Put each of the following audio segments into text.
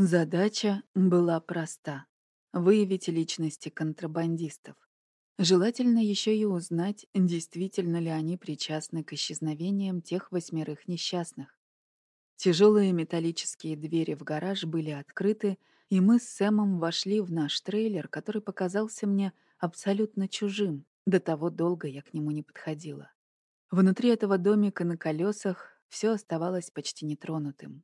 Задача была проста — выявить личности контрабандистов. Желательно еще и узнать, действительно ли они причастны к исчезновениям тех восьмерых несчастных. Тяжелые металлические двери в гараж были открыты, и мы с Сэмом вошли в наш трейлер, который показался мне абсолютно чужим. До того долго я к нему не подходила. Внутри этого домика на колесах все оставалось почти нетронутым.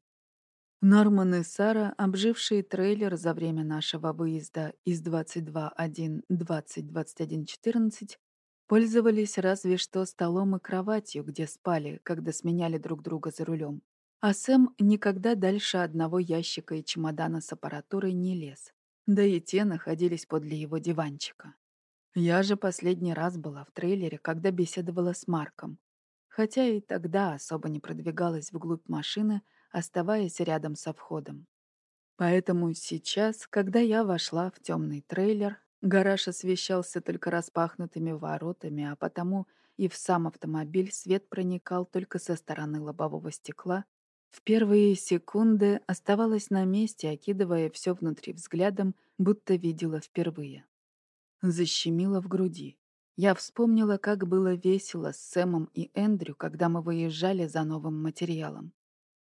Норман и Сара, обжившие трейлер за время нашего выезда из 22.1.20.21.14, пользовались разве что столом и кроватью, где спали, когда сменяли друг друга за рулем. А Сэм никогда дальше одного ящика и чемодана с аппаратурой не лез. Да и те находились подле его диванчика. Я же последний раз была в трейлере, когда беседовала с Марком. Хотя и тогда особо не продвигалась вглубь машины, оставаясь рядом со входом. Поэтому сейчас, когда я вошла в темный трейлер, гараж освещался только распахнутыми воротами, а потому и в сам автомобиль свет проникал только со стороны лобового стекла, в первые секунды оставалась на месте, окидывая все внутри взглядом, будто видела впервые. Защемило в груди. Я вспомнила, как было весело с Сэмом и Эндрю, когда мы выезжали за новым материалом.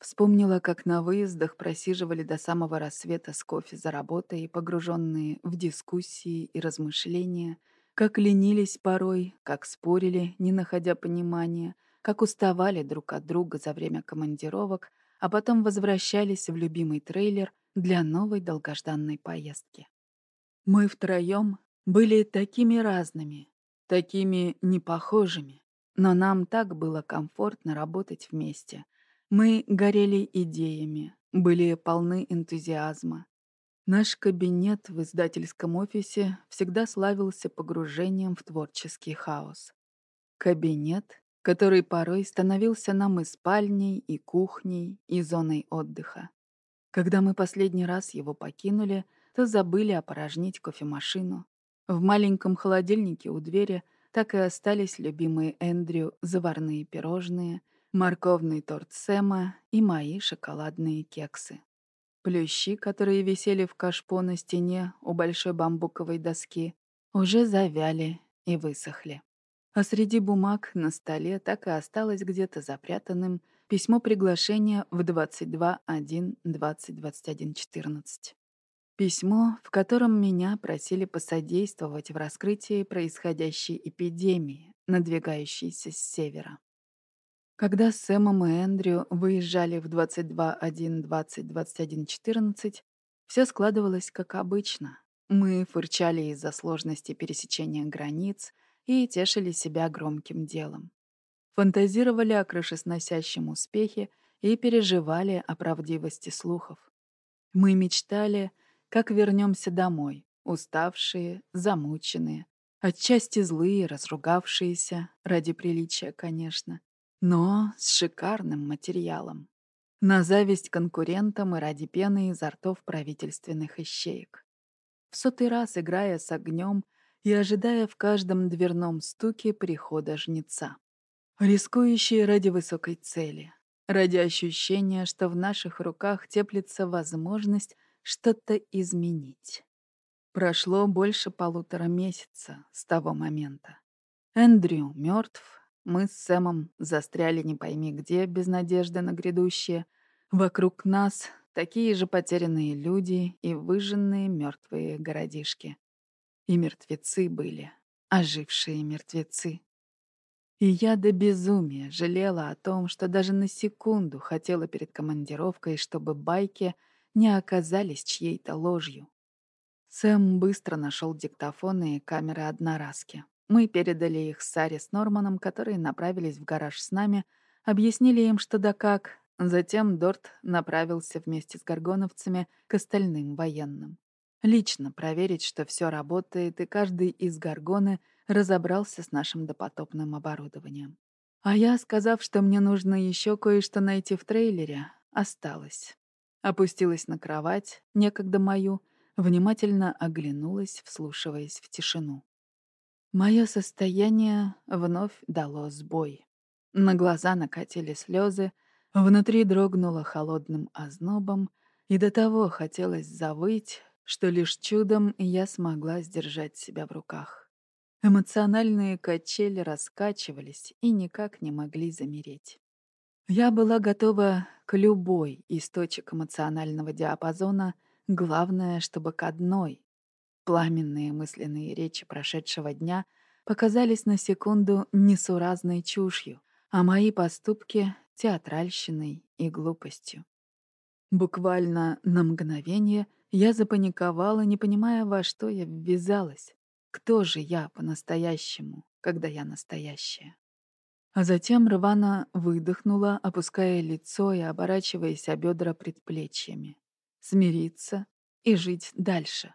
Вспомнила, как на выездах просиживали до самого рассвета с кофе за работой, погруженные в дискуссии и размышления, как ленились порой, как спорили, не находя понимания, как уставали друг от друга за время командировок, а потом возвращались в любимый трейлер для новой долгожданной поездки. Мы втроем были такими разными, такими непохожими, но нам так было комфортно работать вместе, мы горели идеями, были полны энтузиазма. Наш кабинет в издательском офисе всегда славился погружением в творческий хаос. Кабинет, который порой становился нам и спальней, и кухней, и зоной отдыха. Когда мы последний раз его покинули, то забыли опорожнить кофемашину. В маленьком холодильнике у двери так и остались любимые Эндрю заварные пирожные — морковный торт Сэма и мои шоколадные кексы. Плющи, которые висели в кашпо на стене у большой бамбуковой доски, уже завяли и высохли. А среди бумаг на столе так и осталось где-то запрятанным письмо приглашения в 22.1.20.21.14. Письмо, в котором меня просили посодействовать в раскрытии происходящей эпидемии, надвигающейся с севера. Когда с Сэмом и Эндрю выезжали в 22.1.20.21.14, все складывалось как обычно. Мы фырчали из-за сложности пересечения границ и тешили себя громким делом. Фантазировали о крышесносящем успехе и переживали о правдивости слухов. Мы мечтали, как вернемся домой, уставшие, замученные, отчасти злые, разругавшиеся, ради приличия, конечно, но с шикарным материалом. На зависть конкурентам и ради пены изо ртов правительственных ищеек. В сотый раз играя с огнем и ожидая в каждом дверном стуке прихода жнеца. Рискующие ради высокой цели, ради ощущения, что в наших руках теплится возможность что-то изменить. Прошло больше полутора месяца с того момента. Эндрю мертв, мы с Сэмом застряли не пойми где, без надежды на грядущее. Вокруг нас такие же потерянные люди и выжженные мертвые городишки. И мертвецы были, ожившие мертвецы. И я до безумия жалела о том, что даже на секунду хотела перед командировкой, чтобы байки не оказались чьей-то ложью. Сэм быстро нашел диктофоны и камеры одноразки. Мы передали их Саре с Норманом, которые направились в гараж с нами, объяснили им, что да как. Затем Дорт направился вместе с горгоновцами к остальным военным. Лично проверить, что все работает, и каждый из горгоны разобрался с нашим допотопным оборудованием. А я, сказав, что мне нужно еще кое-что найти в трейлере, осталась. Опустилась на кровать, некогда мою, внимательно оглянулась, вслушиваясь в тишину. Мое состояние вновь дало сбой. На глаза накатили слезы, внутри дрогнуло холодным ознобом, И до того хотелось завыть, что лишь чудом я смогла сдержать себя в руках. Эмоциональные качели раскачивались и никак не могли замереть. Я была готова к любой из точек эмоционального диапазона, главное, чтобы к одной. Пламенные мысленные речи прошедшего дня показались на секунду несуразной чушью, а мои поступки — театральщиной и глупостью. Буквально на мгновение я запаниковала, не понимая, во что я ввязалась. Кто же я по-настоящему, когда я настоящая? А затем рвано выдохнула, опуская лицо и оборачиваясь о бедра предплечьями. Смириться и жить дальше.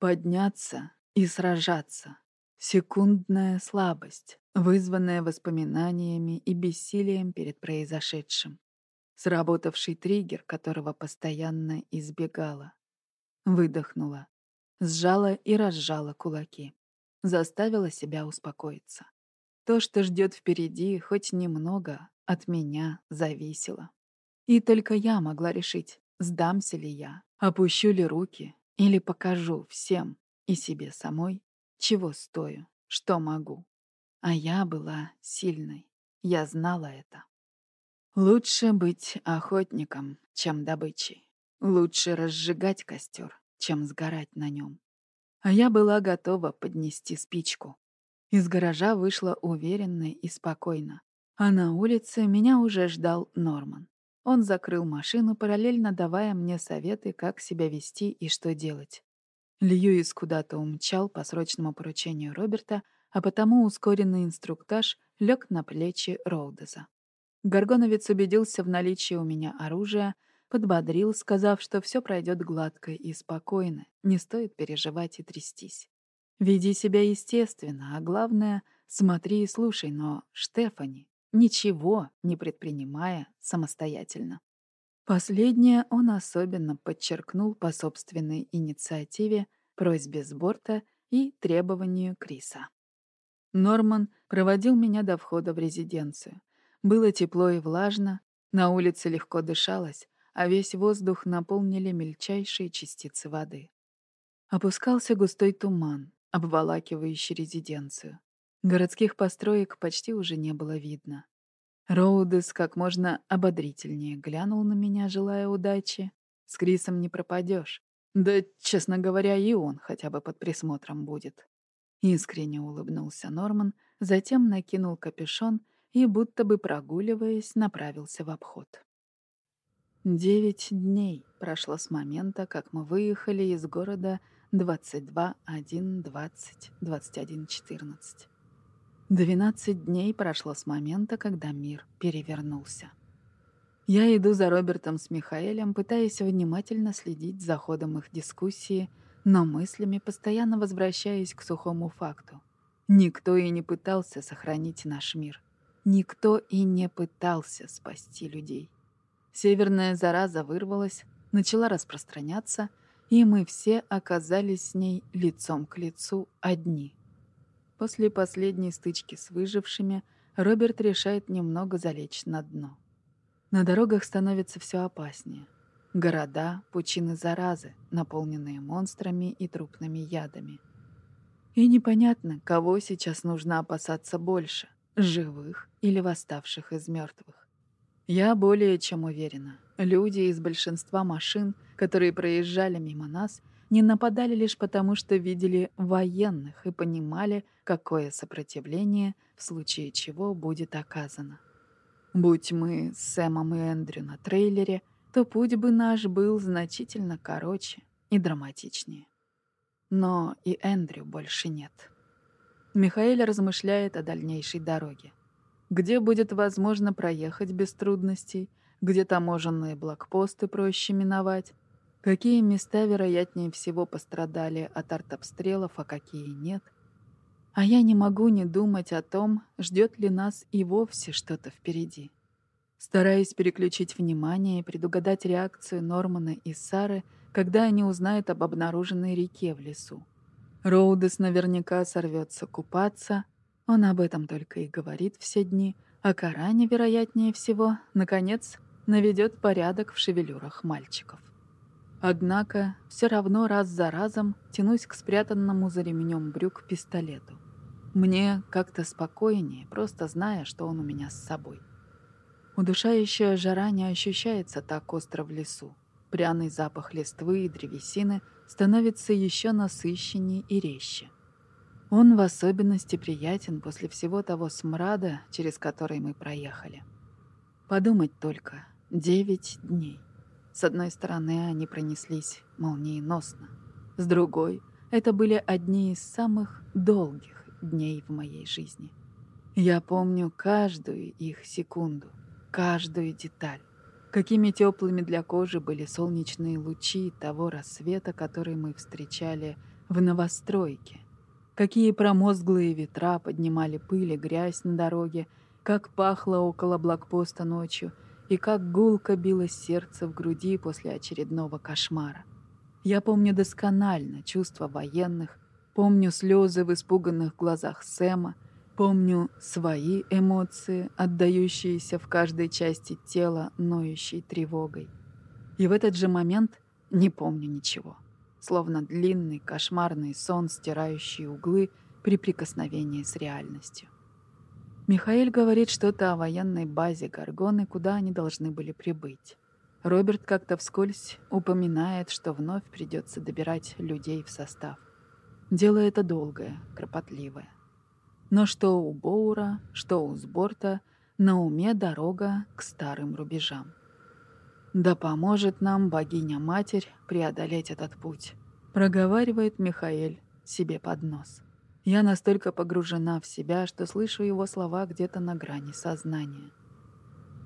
Подняться и сражаться. Секундная слабость, вызванная воспоминаниями и бессилием перед произошедшим. Сработавший триггер, которого постоянно избегала. Выдохнула. Сжала и разжала кулаки. Заставила себя успокоиться. То, что ждет впереди, хоть немного, от меня зависело. И только я могла решить, сдамся ли я, опущу ли руки или покажу всем и себе самой, чего стою, что могу. А я была сильной. Я знала это. Лучше быть охотником, чем добычей. Лучше разжигать костер, чем сгорать на нем. А я была готова поднести спичку. Из гаража вышла уверенно и спокойно. А на улице меня уже ждал Норман. Он закрыл машину, параллельно давая мне советы, как себя вести и что делать. Льюис куда-то умчал по срочному поручению Роберта, а потому ускоренный инструктаж лег на плечи Роудеза. Горгоновец убедился в наличии у меня оружия, подбодрил, сказав, что все пройдет гладко и спокойно, не стоит переживать и трястись. Веди себя естественно, а главное — смотри и слушай, но, Штефани, ничего не предпринимая самостоятельно. Последнее он особенно подчеркнул по собственной инициативе, просьбе с борта и требованию Криса. Норман проводил меня до входа в резиденцию. Было тепло и влажно, на улице легко дышалось, а весь воздух наполнили мельчайшие частицы воды. Опускался густой туман, обволакивающий резиденцию. Городских построек почти уже не было видно. Роудес как можно ободрительнее глянул на меня, желая удачи. С Крисом не пропадешь. Да, честно говоря, и он хотя бы под присмотром будет. Искренне улыбнулся Норман, затем накинул капюшон и, будто бы прогуливаясь, направился в обход. Девять дней прошло с момента, как мы выехали из города 22, 1, 20, 21, 14. 12 дней прошло с момента, когда мир перевернулся. Я иду за Робертом с Михаэлем, пытаясь внимательно следить за ходом их дискуссии, но мыслями постоянно возвращаясь к сухому факту. Никто и не пытался сохранить наш мир. Никто и не пытался спасти людей. Северная зараза вырвалась, начала распространяться — и мы все оказались с ней лицом к лицу одни. После последней стычки с выжившими Роберт решает немного залечь на дно. На дорогах становится все опаснее. Города — пучины заразы, наполненные монстрами и трупными ядами. И непонятно, кого сейчас нужно опасаться больше — живых или восставших из мертвых. Я более чем уверена, люди из большинства машин — которые проезжали мимо нас, не нападали лишь потому, что видели военных и понимали, какое сопротивление в случае чего будет оказано. Будь мы с Сэмом и Эндрю на трейлере, то путь бы наш был значительно короче и драматичнее. Но и Эндрю больше нет. Михаил размышляет о дальнейшей дороге. Где будет возможно проехать без трудностей, где таможенные блокпосты проще миновать, Какие места, вероятнее всего, пострадали от артобстрелов, а какие нет? А я не могу не думать о том, ждет ли нас и вовсе что-то впереди. Стараюсь переключить внимание и предугадать реакцию Нормана и Сары, когда они узнают об обнаруженной реке в лесу. Роудес наверняка сорвется купаться, он об этом только и говорит все дни, а Каране, вероятнее всего, наконец, наведет порядок в шевелюрах мальчиков. Однако все равно раз за разом тянусь к спрятанному за ремнем брюк пистолету. Мне как-то спокойнее, просто зная, что он у меня с собой. Удушающая жара не ощущается так остро в лесу. Пряный запах листвы и древесины становится еще насыщеннее и резче. Он в особенности приятен после всего того смрада, через который мы проехали. Подумать только, девять дней. С одной стороны, они пронеслись молниеносно. С другой, это были одни из самых долгих дней в моей жизни. Я помню каждую их секунду, каждую деталь. Какими теплыми для кожи были солнечные лучи того рассвета, который мы встречали в новостройке. Какие промозглые ветра поднимали пыль и грязь на дороге, как пахло около блокпоста ночью — и как гулко билось сердце в груди после очередного кошмара. Я помню досконально чувства военных, помню слезы в испуганных глазах Сэма, помню свои эмоции, отдающиеся в каждой части тела ноющей тревогой. И в этот же момент не помню ничего, словно длинный кошмарный сон, стирающий углы при прикосновении с реальностью. Михаил говорит что-то о военной базе Гаргоны, куда они должны были прибыть. Роберт как-то вскользь упоминает, что вновь придется добирать людей в состав. Дело это долгое, кропотливое. Но что у Боура, что у Сборта, на уме дорога к старым рубежам. «Да поможет нам богиня-матерь преодолеть этот путь», проговаривает Михаил себе под нос. Я настолько погружена в себя, что слышу его слова где-то на грани сознания.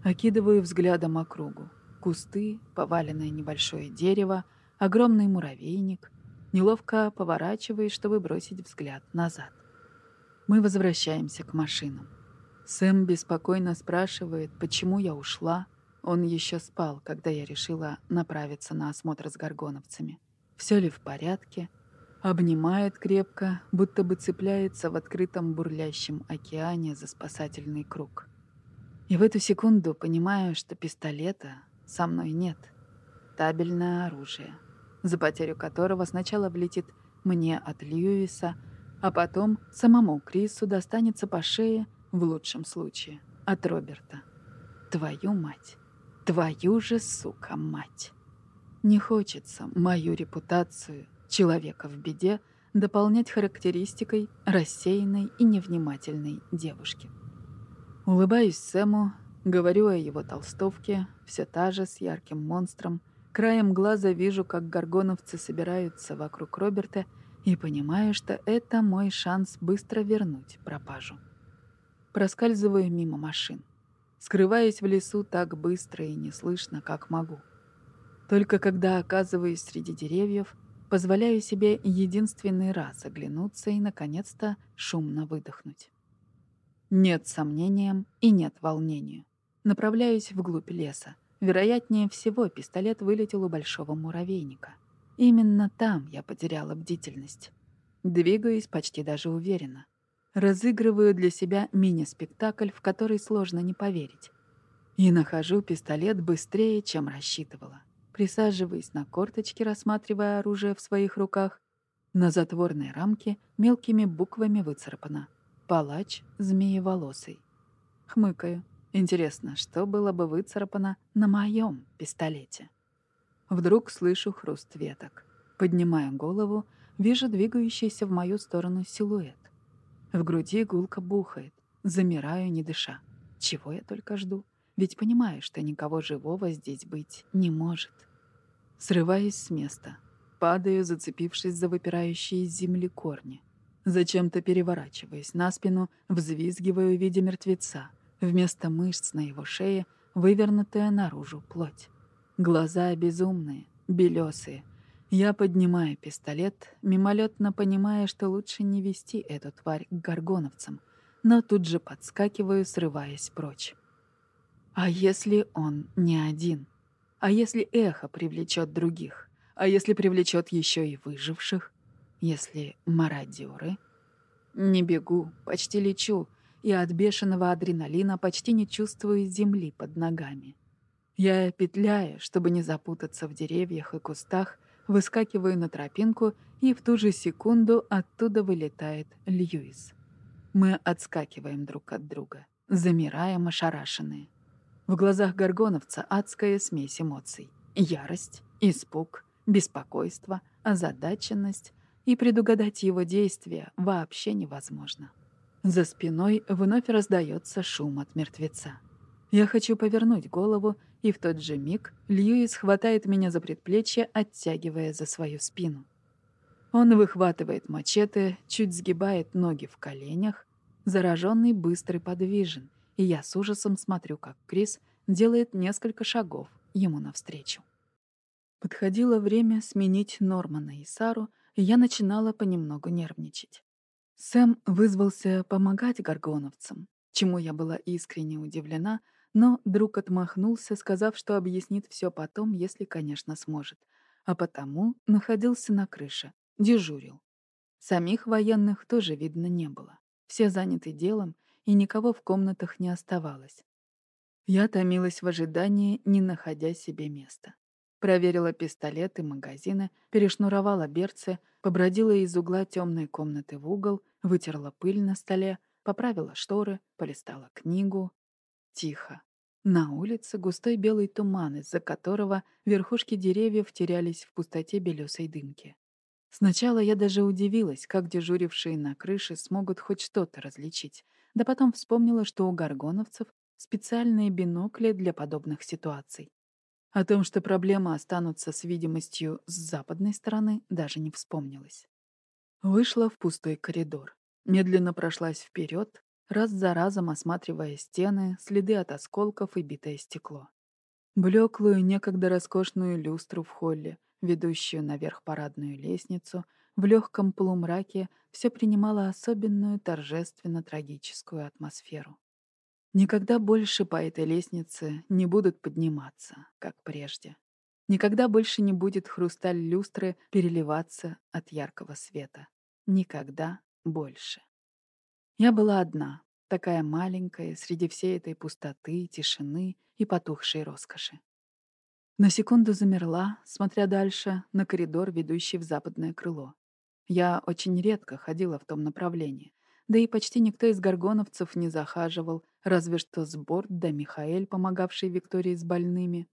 Окидываю взглядом округу. Кусты, поваленное небольшое дерево, огромный муравейник. Неловко поворачиваюсь, чтобы бросить взгляд назад. Мы возвращаемся к машинам. Сэм беспокойно спрашивает, почему я ушла. Он еще спал, когда я решила направиться на осмотр с горгоновцами. Все ли в порядке? Обнимает крепко, будто бы цепляется в открытом бурлящем океане за спасательный круг. И в эту секунду понимаю, что пистолета со мной нет. Табельное оружие, за потерю которого сначала влетит мне от Льюиса, а потом самому Крису достанется по шее, в лучшем случае, от Роберта. Твою мать. Твою же, сука, мать. Не хочется мою репутацию человека в беде дополнять характеристикой рассеянной и невнимательной девушки. Улыбаюсь Сэму, говорю о его толстовке, все та же с ярким монстром, краем глаза вижу, как горгоновцы собираются вокруг Роберта и понимаю, что это мой шанс быстро вернуть пропажу. Проскальзываю мимо машин, скрываясь в лесу так быстро и неслышно, как могу. Только когда оказываюсь среди деревьев, Позволяю себе единственный раз оглянуться и, наконец-то, шумно выдохнуть. Нет сомнениям и нет волнению. Направляюсь вглубь леса. Вероятнее всего, пистолет вылетел у большого муравейника. Именно там я потеряла бдительность. Двигаюсь почти даже уверенно. Разыгрываю для себя мини-спектакль, в который сложно не поверить. И нахожу пистолет быстрее, чем рассчитывала присаживаясь на корточки, рассматривая оружие в своих руках. На затворной рамке мелкими буквами выцарапано «Палач змееволосый». Хмыкаю. Интересно, что было бы выцарапано на моем пистолете? Вдруг слышу хруст веток. Поднимаю голову, вижу двигающийся в мою сторону силуэт. В груди гулко бухает. Замираю, не дыша. Чего я только жду? Ведь понимаю, что никого живого здесь быть не может. Срываюсь с места. Падаю, зацепившись за выпирающие из земли корни. Зачем-то переворачиваясь на спину, взвизгиваю, видя мертвеца. Вместо мышц на его шее вывернутая наружу плоть. Глаза безумные, белесые. Я поднимаю пистолет, мимолетно понимая, что лучше не вести эту тварь к горгоновцам, но тут же подскакиваю, срываясь прочь. А если он не один? А если эхо привлечет других? А если привлечет еще и выживших? Если мародеры? Не бегу, почти лечу, и от бешеного адреналина почти не чувствую земли под ногами. Я, петляя, чтобы не запутаться в деревьях и кустах, выскакиваю на тропинку, и в ту же секунду оттуда вылетает Льюис. Мы отскакиваем друг от друга, замираем ошарашенные. В глазах горгоновца адская смесь эмоций. Ярость, испуг, беспокойство, озадаченность, и предугадать его действия вообще невозможно. За спиной вновь раздается шум от мертвеца. Я хочу повернуть голову, и в тот же миг Льюис хватает меня за предплечье, оттягивая за свою спину. Он выхватывает мачете, чуть сгибает ноги в коленях. Зараженный быстрый подвижен, и я с ужасом смотрю, как Крис делает несколько шагов ему навстречу. Подходило время сменить Нормана и Сару, и я начинала понемногу нервничать. Сэм вызвался помогать горгоновцам, чему я была искренне удивлена, но друг отмахнулся, сказав, что объяснит все потом, если, конечно, сможет, а потому находился на крыше, дежурил. Самих военных тоже видно не было. Все заняты делом, и никого в комнатах не оставалось. Я томилась в ожидании, не находя себе места. Проверила пистолеты, магазины, перешнуровала берцы, побродила из угла темной комнаты в угол, вытерла пыль на столе, поправила шторы, полистала книгу. Тихо. На улице густой белый туман, из-за которого верхушки деревьев терялись в пустоте белесой дымки. Сначала я даже удивилась, как дежурившие на крыше смогут хоть что-то различить, да потом вспомнила, что у горгоновцев специальные бинокли для подобных ситуаций. О том, что проблемы останутся с видимостью с западной стороны, даже не вспомнилось. Вышла в пустой коридор. Медленно прошлась вперед, раз за разом осматривая стены, следы от осколков и битое стекло. Блеклую, некогда роскошную люстру в холле, ведущую наверх парадную лестницу, в легком полумраке все принимало особенную торжественно-трагическую атмосферу. Никогда больше по этой лестнице не будут подниматься, как прежде. Никогда больше не будет хрусталь люстры переливаться от яркого света. Никогда больше. Я была одна, такая маленькая, среди всей этой пустоты, тишины и потухшей роскоши. На секунду замерла, смотря дальше на коридор, ведущий в западное крыло. Я очень редко ходила в том направлении, да и почти никто из горгоновцев не захаживал, разве что Сборд да Михаэль, помогавший Виктории с больными.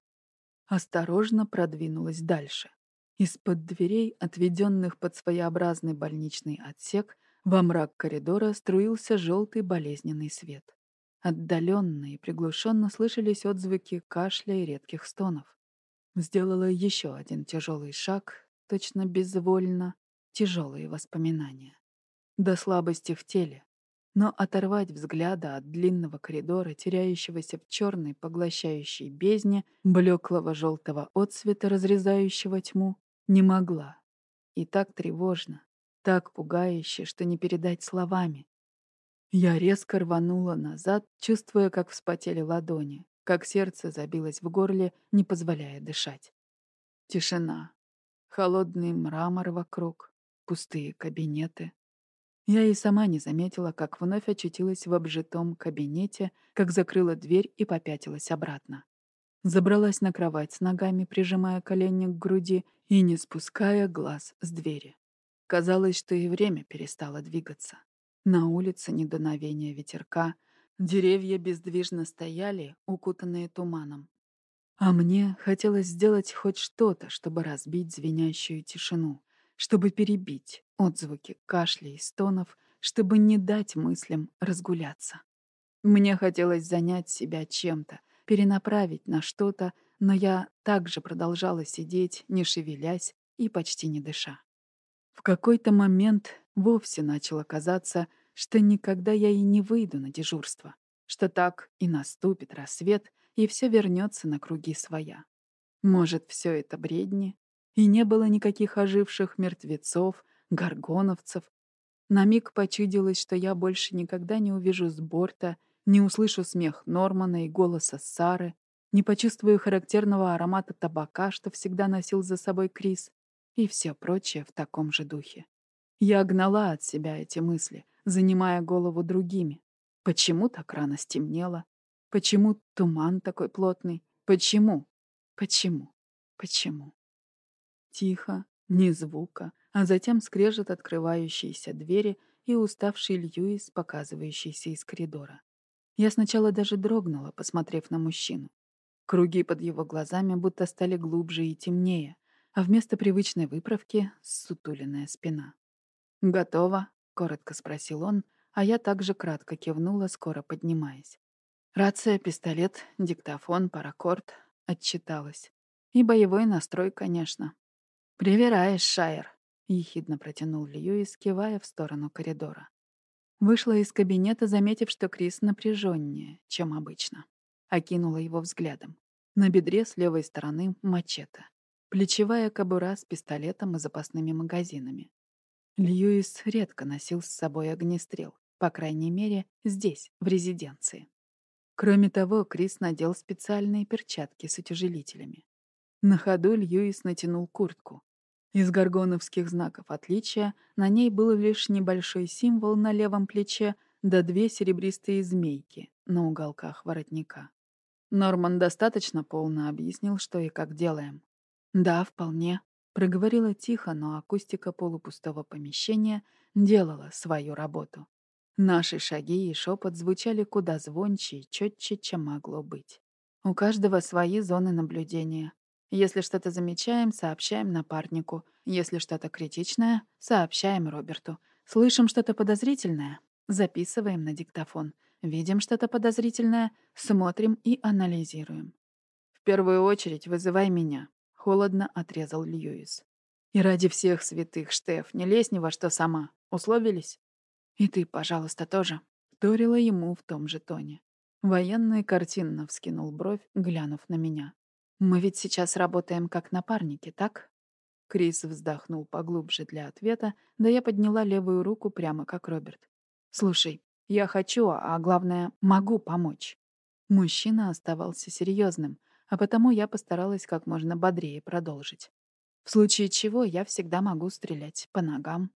Осторожно продвинулась дальше. Из-под дверей, отведенных под своеобразный больничный отсек, во мрак коридора струился желтый болезненный свет. Отдаленно и приглушенно слышались отзвуки кашля и редких стонов. Сделала еще один тяжелый шаг, точно безвольно, тяжелые воспоминания. До слабости в теле, но оторвать взгляда от длинного коридора, теряющегося в черной поглощающей бездне, блеклого желтого отсвета, разрезающего тьму, не могла. И так тревожно, так пугающе, что не передать словами. Я резко рванула назад, чувствуя, как вспотели ладони, как сердце забилось в горле, не позволяя дышать. Тишина. Холодный мрамор вокруг, пустые кабинеты. Я и сама не заметила, как вновь очутилась в обжитом кабинете, как закрыла дверь и попятилась обратно. Забралась на кровать с ногами, прижимая колени к груди и не спуская глаз с двери. Казалось, что и время перестало двигаться. На улице недоновение ветерка, деревья бездвижно стояли, укутанные туманом. А мне хотелось сделать хоть что-то, чтобы разбить звенящую тишину, чтобы перебить отзвуки кашля и стонов, чтобы не дать мыслям разгуляться. Мне хотелось занять себя чем-то, перенаправить на что-то, но я также продолжала сидеть, не шевелясь и почти не дыша. В какой-то момент вовсе начало казаться, что никогда я и не выйду на дежурство, что так и наступит рассвет, и все вернется на круги своя. Может, все это бредни, и не было никаких оживших мертвецов, горгоновцев. На миг почудилось, что я больше никогда не увижу с борта, не услышу смех Нормана и голоса Сары, не почувствую характерного аромата табака, что всегда носил за собой Крис, и все прочее в таком же духе. Я гнала от себя эти мысли, занимая голову другими. Почему так рано стемнело? Почему туман такой плотный? Почему? Почему? Почему? Тихо, ни звука, а затем скрежет открывающиеся двери и уставший Льюис, показывающийся из коридора. Я сначала даже дрогнула, посмотрев на мужчину. Круги под его глазами будто стали глубже и темнее, а вместо привычной выправки — сутуленная спина. «Готово?» — коротко спросил он, а я также кратко кивнула, скоро поднимаясь. Рация, пистолет, диктофон, паракорд. Отчиталась. И боевой настрой, конечно. «Привираешь, Шайер», — ехидно протянул Льюис, кивая в сторону коридора. Вышла из кабинета, заметив, что Крис напряженнее, чем обычно. Окинула его взглядом. На бедре с левой стороны мачете. Плечевая кобура с пистолетом и запасными магазинами. Льюис редко носил с собой огнестрел, по крайней мере, здесь, в резиденции. Кроме того, Крис надел специальные перчатки с утяжелителями. На ходу Льюис натянул куртку. Из горгоновских знаков отличия на ней был лишь небольшой символ на левом плече да две серебристые змейки на уголках воротника. Норман достаточно полно объяснил, что и как делаем. «Да, вполне», — проговорила тихо, но акустика полупустого помещения делала свою работу. Наши шаги и шепот звучали куда звонче и четче, чем могло быть. У каждого свои зоны наблюдения. Если что-то замечаем, сообщаем напарнику. Если что-то критичное, сообщаем Роберту. Слышим что-то подозрительное, записываем на диктофон. Видим что-то подозрительное, смотрим и анализируем. «В первую очередь вызывай меня», — холодно отрезал Льюис. «И ради всех святых, Штеф, не лезь ни во что сама. Условились?» «И ты, пожалуйста, тоже», — вторила ему в том же тоне. Военный картинно вскинул бровь, глянув на меня. «Мы ведь сейчас работаем как напарники, так?» Крис вздохнул поглубже для ответа, да я подняла левую руку прямо как Роберт. «Слушай, я хочу, а главное, могу помочь. Мужчина оставался серьезным, а потому я постаралась как можно бодрее продолжить. В случае чего я всегда могу стрелять по ногам.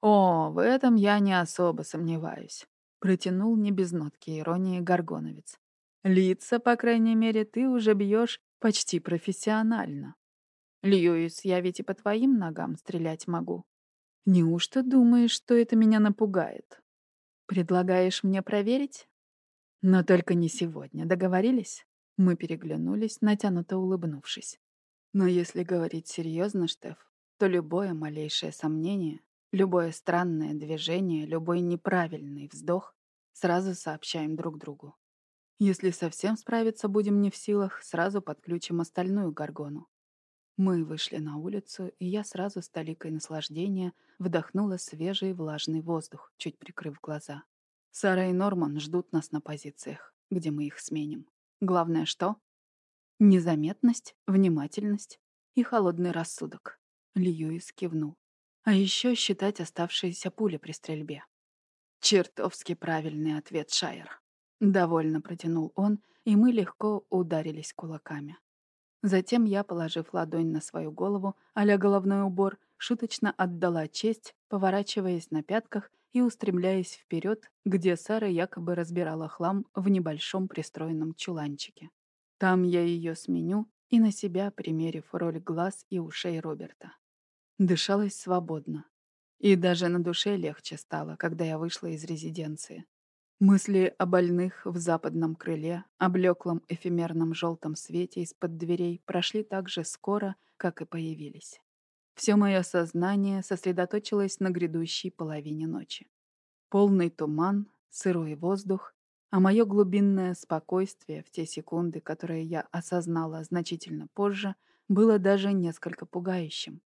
«О, в этом я не особо сомневаюсь», — протянул не без нотки иронии Горгоновец. «Лица, по крайней мере, ты уже бьешь почти профессионально. Льюис, я ведь и по твоим ногам стрелять могу. Неужто думаешь, что это меня напугает?» Предлагаешь мне проверить? Но только не сегодня. Договорились? Мы переглянулись, натянуто улыбнувшись. Но если говорить серьезно, Штеф, то любое малейшее сомнение, любое странное движение, любой неправильный вздох сразу сообщаем друг другу. Если совсем справиться будем не в силах, сразу подключим остальную горгону. Мы вышли на улицу, и я сразу с толикой наслаждения вдохнула свежий влажный воздух, чуть прикрыв глаза. Сара и Норман ждут нас на позициях, где мы их сменим. Главное что? Незаметность, внимательность и холодный рассудок. Льюис кивнул. А еще считать оставшиеся пули при стрельбе. Чертовски правильный ответ, Шайер. Довольно протянул он, и мы легко ударились кулаками. Затем я, положив ладонь на свою голову, а головной убор, шуточно отдала честь, поворачиваясь на пятках и устремляясь вперед, где Сара якобы разбирала хлам в небольшом пристроенном чуланчике. Там я ее сменю и на себя примерив роль глаз и ушей Роберта. Дышалось свободно. И даже на душе легче стало, когда я вышла из резиденции. Мысли о больных в западном крыле, о блеклом эфемерном желтом свете из-под дверей прошли так же скоро, как и появились. Все мое сознание сосредоточилось на грядущей половине ночи. Полный туман, сырой воздух, а мое глубинное спокойствие в те секунды, которые я осознала значительно позже, было даже несколько пугающим.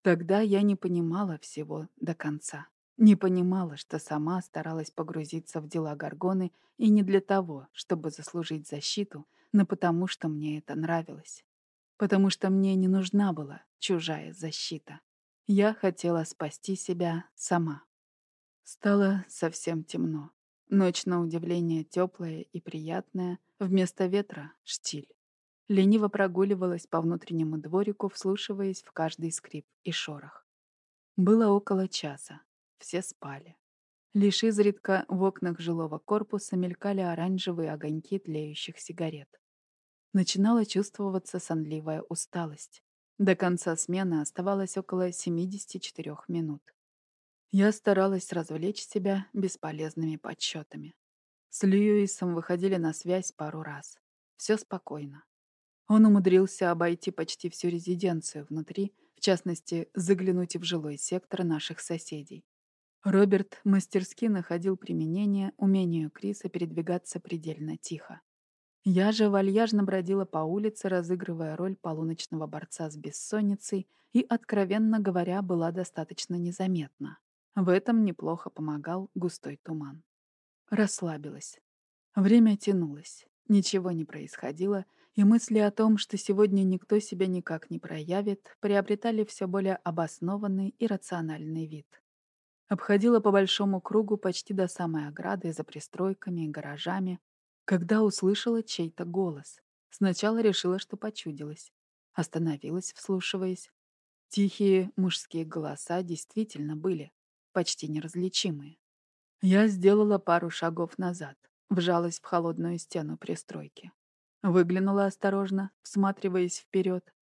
Тогда я не понимала всего до конца. Не понимала, что сама старалась погрузиться в дела Гаргоны и не для того, чтобы заслужить защиту, но потому что мне это нравилось. Потому что мне не нужна была чужая защита. Я хотела спасти себя сама. Стало совсем темно. Ночь, на удивление, теплая и приятная, вместо ветра — штиль. Лениво прогуливалась по внутреннему дворику, вслушиваясь в каждый скрип и шорох. Было около часа. Все спали. Лишь изредка в окнах жилого корпуса мелькали оранжевые огоньки тлеющих сигарет. начинала чувствоваться сонливая усталость. До конца смены оставалось около 74 минут. Я старалась развлечь себя бесполезными подсчетами. С Льюисом выходили на связь пару раз. Все спокойно. Он умудрился обойти почти всю резиденцию внутри, в частности, заглянуть в жилой сектор наших соседей. Роберт мастерски находил применение умению Криса передвигаться предельно тихо. Я же вальяжно бродила по улице, разыгрывая роль полуночного борца с бессонницей и, откровенно говоря, была достаточно незаметна. В этом неплохо помогал густой туман. Расслабилась. Время тянулось. Ничего не происходило, и мысли о том, что сегодня никто себя никак не проявит, приобретали все более обоснованный и рациональный вид. Обходила по большому кругу почти до самой ограды за пристройками и гаражами, когда услышала чей-то голос. Сначала решила, что почудилась. Остановилась, вслушиваясь. Тихие мужские голоса действительно были, почти неразличимые. Я сделала пару шагов назад, вжалась в холодную стену пристройки. Выглянула осторожно, всматриваясь вперед.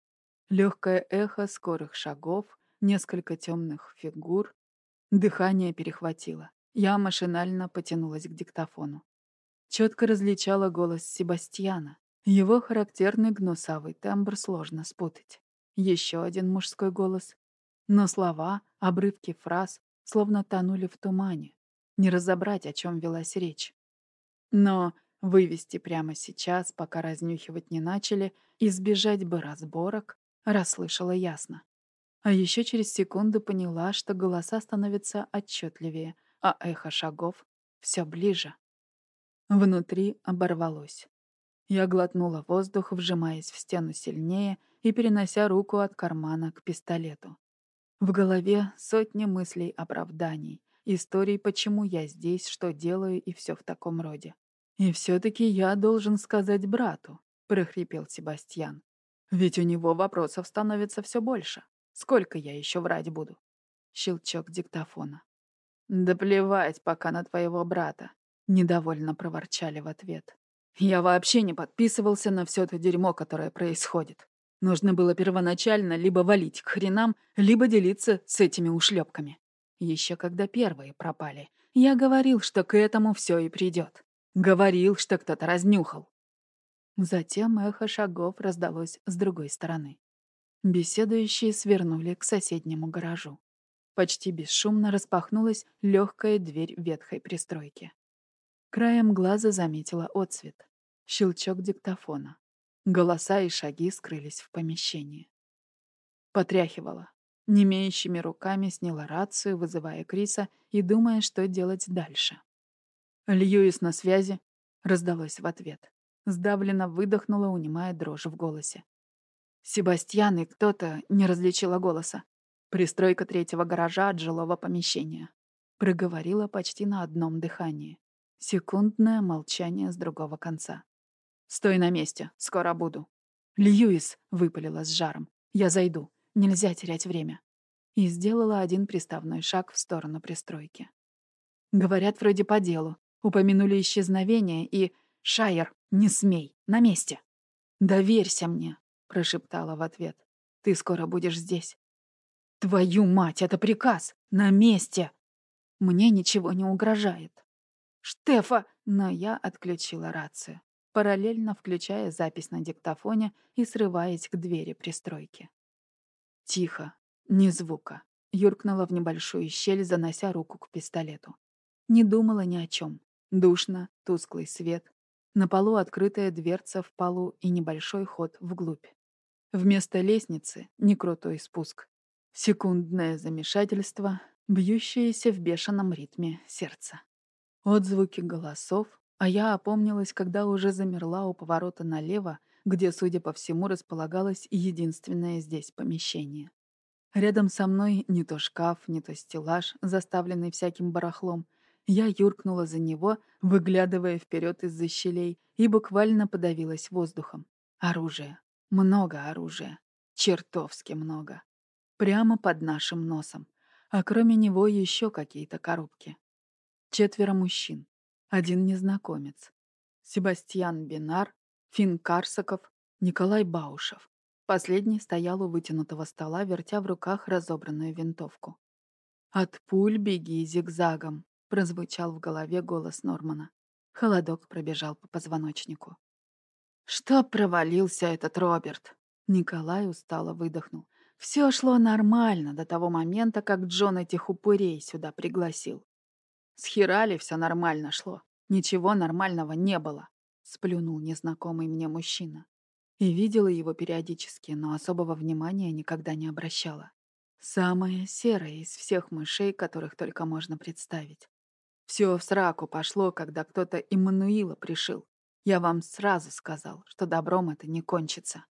Легкое эхо скорых шагов, несколько темных фигур. Дыхание перехватило. Я машинально потянулась к диктофону. Четко различала голос Себастьяна. Его характерный гнусавый тембр сложно спутать. Еще один мужской голос. Но слова, обрывки фраз словно тонули в тумане. Не разобрать, о чем велась речь. Но Вывести прямо сейчас, пока разнюхивать не начали, избежать бы разборок, расслышала ясно. А еще через секунду поняла, что голоса становятся отчетливее, а эхо шагов все ближе. Внутри оборвалось. Я глотнула воздух, вжимаясь в стену сильнее и перенося руку от кармана к пистолету. В голове сотни мыслей оправданий, историй, почему я здесь, что делаю и все в таком роде. «И все-таки я должен сказать брату», — прохрипел Себастьян. «Ведь у него вопросов становится все больше. Сколько я еще врать буду?» Щелчок диктофона. «Да плевать пока на твоего брата», — недовольно проворчали в ответ. «Я вообще не подписывался на все это дерьмо, которое происходит. Нужно было первоначально либо валить к хренам, либо делиться с этими ушлепками. Еще когда первые пропали, я говорил, что к этому все и придет. Говорил, что кто-то разнюхал. Затем эхо шагов раздалось с другой стороны. Беседующие свернули к соседнему гаражу. Почти бесшумно распахнулась легкая дверь ветхой пристройки. Краем глаза заметила отсвет. Щелчок диктофона. Голоса и шаги скрылись в помещении. Потряхивала. Немеющими руками сняла рацию, вызывая Криса и думая, что делать дальше. «Льюис на связи», — раздалось в ответ. Сдавленно выдохнула, унимая дрожь в голосе. Себастьян и кто-то не различила голоса. Пристройка третьего гаража от жилого помещения. Проговорила почти на одном дыхании. Секундное молчание с другого конца. «Стой на месте, скоро буду». «Льюис!» — выпалила с жаром. «Я зайду. Нельзя терять время». И сделала один приставной шаг в сторону пристройки. Говорят, вроде по делу. Упомянули исчезновение и... «Шайер, не смей! На месте!» «Доверься мне!» — прошептала в ответ. «Ты скоро будешь здесь». «Твою мать, это приказ! На месте!» «Мне ничего не угрожает». «Штефа!» Но я отключила рацию, параллельно включая запись на диктофоне и срываясь к двери пристройки. Тихо, ни звука. Юркнула в небольшую щель, занося руку к пистолету. Не думала ни о чем. Душно, тусклый свет. На полу открытая дверца в полу и небольшой ход вглубь. Вместо лестницы — некрутой спуск. Секундное замешательство, бьющееся в бешеном ритме сердца. Отзвуки голосов, а я опомнилась, когда уже замерла у поворота налево, где, судя по всему, располагалось единственное здесь помещение. Рядом со мной не то шкаф, не то стеллаж, заставленный всяким барахлом, я юркнула за него, выглядывая вперед из-за щелей, и буквально подавилась воздухом. Оружие. Много оружия. Чертовски много. Прямо под нашим носом. А кроме него еще какие-то коробки. Четверо мужчин. Один незнакомец. Себастьян Бинар, Финн Карсаков, Николай Баушев. Последний стоял у вытянутого стола, вертя в руках разобранную винтовку. «От пуль беги зигзагом», — прозвучал в голове голос Нормана. Холодок пробежал по позвоночнику. «Что провалился этот Роберт?» Николай устало выдохнул. Все шло нормально до того момента, как Джон этих упырей сюда пригласил. С Хирали все нормально шло. Ничего нормального не было, сплюнул незнакомый мне мужчина. И видела его периодически, но особого внимания никогда не обращала. Самая серая из всех мышей, которых только можно представить. Все в сраку пошло, когда кто-то Иммануила пришил. Я вам сразу сказал, что добром это не кончится.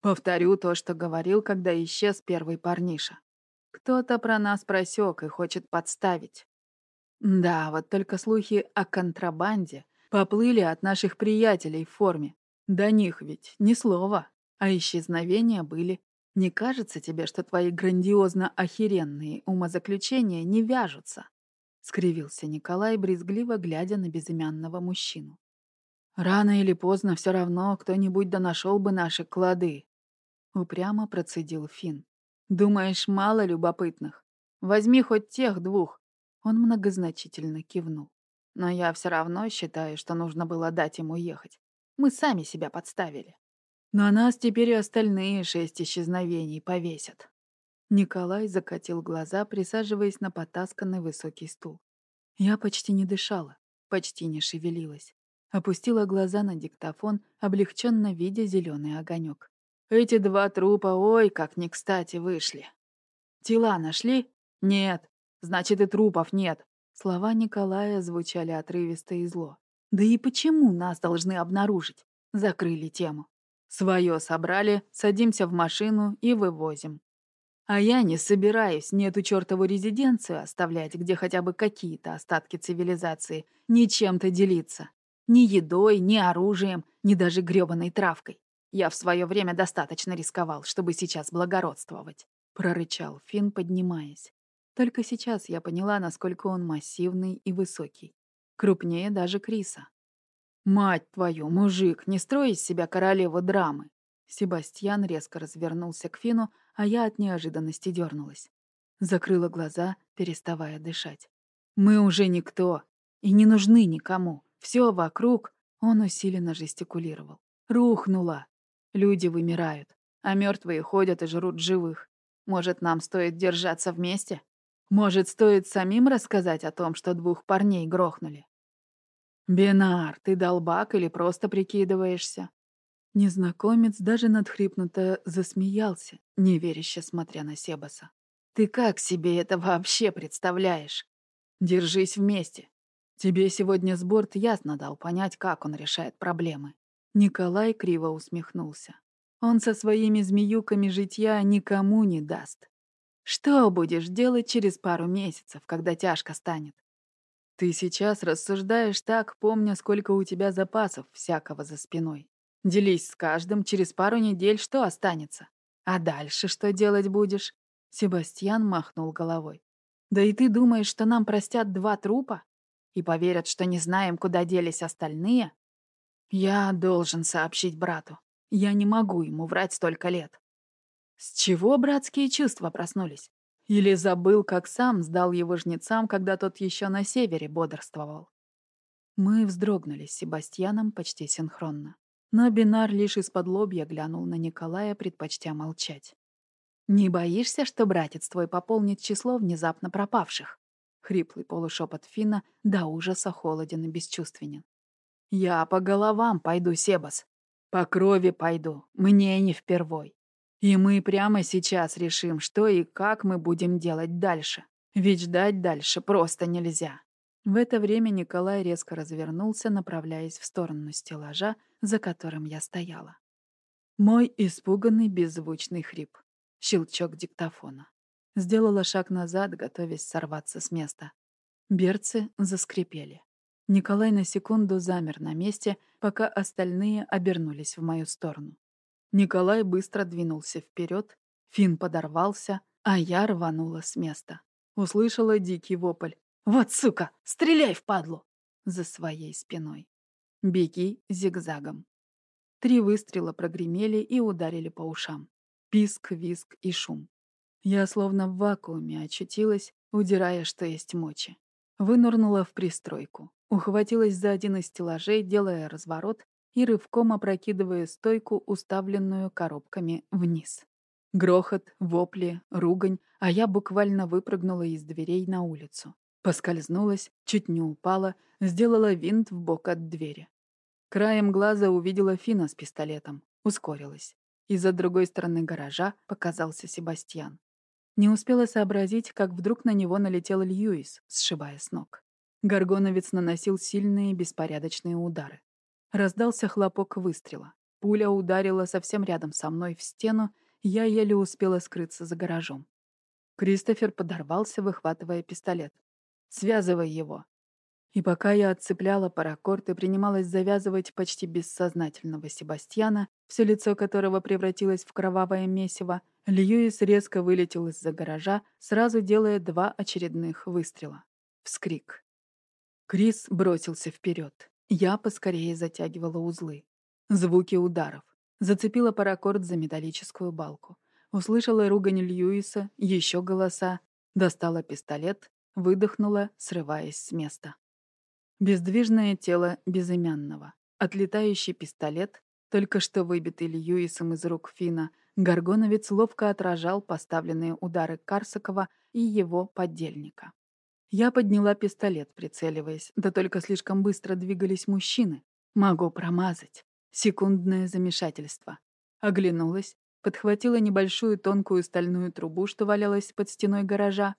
Повторю то, что говорил, когда исчез первый парниша. Кто-то про нас просек и хочет подставить. Да, вот только слухи о контрабанде поплыли от наших приятелей в форме. До них ведь ни слова, а исчезновения были. Не кажется тебе, что твои грандиозно охеренные умозаключения не вяжутся? Скривился Николай, брезгливо глядя на безымянного мужчину. Рано или поздно все равно кто-нибудь да нашел бы наши клады. Упрямо процедил Фин. Думаешь, мало любопытных? Возьми хоть тех двух. Он многозначительно кивнул. Но я все равно считаю, что нужно было дать ему ехать. Мы сами себя подставили. Но нас теперь и остальные шесть исчезновений повесят. Николай закатил глаза, присаживаясь на потасканный высокий стул. Я почти не дышала, почти не шевелилась. Опустила глаза на диктофон, облегченно видя зеленый огонек. Эти два трупа, ой, как не кстати вышли. Тела нашли? Нет. Значит, и трупов нет. Слова Николая звучали отрывисто и зло. Да и почему нас должны обнаружить? Закрыли тему. Своё собрали, садимся в машину и вывозим. А я не собираюсь ни эту чёртову резиденцию оставлять, где хотя бы какие-то остатки цивилизации, ни чем-то делиться. Ни едой, ни оружием, ни даже грёбаной травкой. Я в свое время достаточно рисковал, чтобы сейчас благородствовать», — прорычал Финн, поднимаясь. Только сейчас я поняла, насколько он массивный и высокий. Крупнее даже Криса. «Мать твою, мужик, не строй из себя королеву драмы!» Себастьян резко развернулся к Фину, а я от неожиданности дернулась. Закрыла глаза, переставая дышать. «Мы уже никто и не нужны никому. Все вокруг, он усиленно жестикулировал. Рухнуло. Люди вымирают, а мертвые ходят и жрут живых. Может, нам стоит держаться вместе? Может, стоит самим рассказать о том, что двух парней грохнули? Бенар, ты долбак или просто прикидываешься? Незнакомец даже надхрипнуто засмеялся, неверяще смотря на Себаса. Ты как себе это вообще представляешь? Держись вместе. Тебе сегодня сборт ясно дал понять, как он решает проблемы. Николай криво усмехнулся. Он со своими змеюками житья никому не даст. Что будешь делать через пару месяцев, когда тяжко станет? Ты сейчас рассуждаешь так, помня, сколько у тебя запасов всякого за спиной. Делись с каждым, через пару недель что останется? А дальше что делать будешь? Себастьян махнул головой. Да и ты думаешь, что нам простят два трупа? и поверят, что не знаем, куда делись остальные? Я должен сообщить брату. Я не могу ему врать столько лет. С чего братские чувства проснулись? Или забыл, как сам сдал его жнецам, когда тот еще на севере бодрствовал? Мы вздрогнули с Себастьяном почти синхронно. Но Бинар лишь из-под лобья глянул на Николая, предпочтя молчать. «Не боишься, что братец твой пополнит число внезапно пропавших?» Хриплый полушепот Фина до ужаса холоден и бесчувственен. «Я по головам пойду, Себас. По крови пойду. Мне не впервой. И мы прямо сейчас решим, что и как мы будем делать дальше. Ведь ждать дальше просто нельзя». В это время Николай резко развернулся, направляясь в сторону стеллажа, за которым я стояла. Мой испуганный беззвучный хрип. Щелчок диктофона. Сделала шаг назад, готовясь сорваться с места. Берцы заскрипели. Николай на секунду замер на месте, пока остальные обернулись в мою сторону. Николай быстро двинулся вперед, Фин подорвался, а я рванула с места. Услышала дикий вопль. «Вот сука! Стреляй в падлу!» За своей спиной. Беги зигзагом. Три выстрела прогремели и ударили по ушам. Писк, виск и шум. Я словно в вакууме очутилась, удирая, что есть мочи. Вынырнула в пристройку, ухватилась за один из стеллажей, делая разворот и рывком опрокидывая стойку, уставленную коробками, вниз. Грохот, вопли, ругань, а я буквально выпрыгнула из дверей на улицу. Поскользнулась, чуть не упала, сделала винт в бок от двери. Краем глаза увидела Фина с пистолетом, ускорилась. Из-за другой стороны гаража показался Себастьян. Не успела сообразить, как вдруг на него налетел Льюис, сшибая с ног. Горгоновец наносил сильные беспорядочные удары. Раздался хлопок выстрела. Пуля ударила совсем рядом со мной в стену, я еле успела скрыться за гаражом. Кристофер подорвался, выхватывая пистолет. «Связывай его!» И пока я отцепляла паракорд и принималась завязывать почти бессознательного Себастьяна, все лицо которого превратилось в кровавое месиво, Льюис резко вылетел из-за гаража, сразу делая два очередных выстрела. Вскрик. Крис бросился вперед. Я поскорее затягивала узлы. Звуки ударов. Зацепила паракорд за металлическую балку. Услышала ругань Льюиса, еще голоса. Достала пистолет, выдохнула, срываясь с места. Бездвижное тело безымянного. Отлетающий пистолет, только что выбитый Льюисом из рук Фина, Горгоновец ловко отражал поставленные удары Карсакова и его подельника. Я подняла пистолет, прицеливаясь, да только слишком быстро двигались мужчины. Могу промазать. Секундное замешательство. Оглянулась, подхватила небольшую тонкую стальную трубу, что валялась под стеной гаража.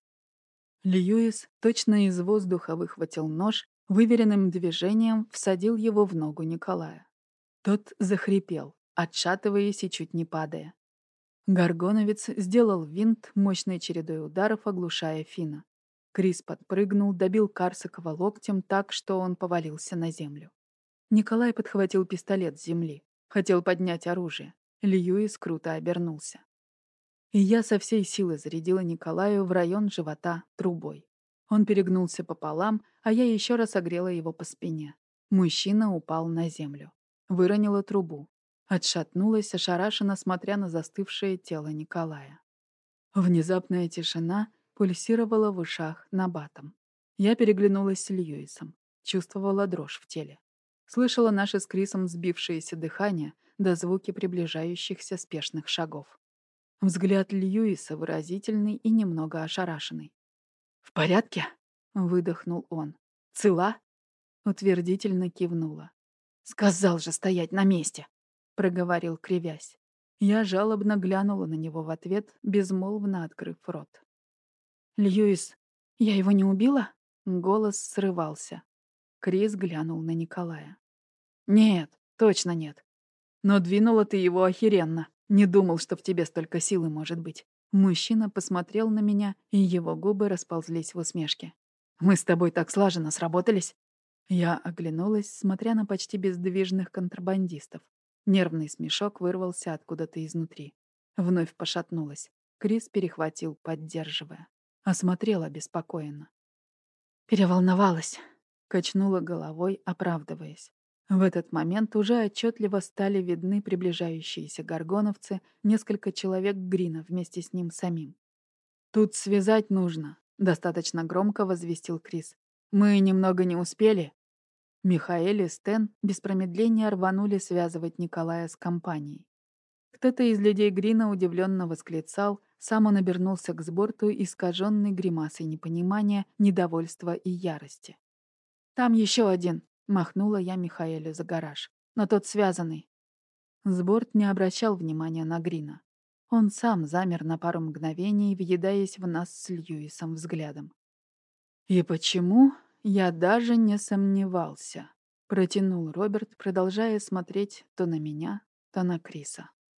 Льюис точно из воздуха выхватил нож, выверенным движением всадил его в ногу Николая. Тот захрипел, отшатываясь и чуть не падая. Горгоновец сделал винт мощной чередой ударов, оглушая Фина. Крис подпрыгнул, добил Карсакова локтем так, что он повалился на землю. Николай подхватил пистолет с земли. Хотел поднять оружие. Льюис круто обернулся. И я со всей силы зарядила Николаю в район живота трубой. Он перегнулся пополам, а я еще раз огрела его по спине. Мужчина упал на землю. Выронила трубу. Отшатнулась, ошарашенно смотря на застывшее тело Николая. Внезапная тишина — пульсировала в ушах набатом. Я переглянулась с Льюисом, чувствовала дрожь в теле. Слышала наши с Крисом сбившееся дыхание до звуки приближающихся спешных шагов. Взгляд Льюиса выразительный и немного ошарашенный. «В порядке?» — выдохнул он. «Цела?» — утвердительно кивнула. «Сказал же стоять на месте!» — проговорил, кривясь. Я жалобно глянула на него в ответ, безмолвно открыв рот. «Льюис, я его не убила?» Голос срывался. Крис глянул на Николая. «Нет, точно нет. Но двинула ты его охеренно. Не думал, что в тебе столько силы может быть». Мужчина посмотрел на меня, и его губы расползлись в усмешке. «Мы с тобой так слаженно сработались?» Я оглянулась, смотря на почти бездвижных контрабандистов. Нервный смешок вырвался откуда-то изнутри. Вновь пошатнулась. Крис перехватил, поддерживая. Осмотрела беспокоенно. Переволновалась. Качнула головой, оправдываясь. В этот момент уже отчетливо стали видны приближающиеся горгоновцы, несколько человек Грина вместе с ним самим. «Тут связать нужно», — достаточно громко возвестил Крис. «Мы немного не успели». Михаэль и Стэн без промедления рванули связывать Николая с компанией. Кто-то из людей Грина удивленно восклицал, сам он обернулся к сборту, искаженный гримасой непонимания, недовольства и ярости. «Там еще один», — махнула я Михаэлю за гараж. «Но тот связанный». Сборт не обращал внимания на Грина. Он сам замер на пару мгновений, въедаясь в нас с Льюисом взглядом. «И почему?» Я даже не сомневался. Протянул Роберт, продолжая смотреть то на меня, то на Криса.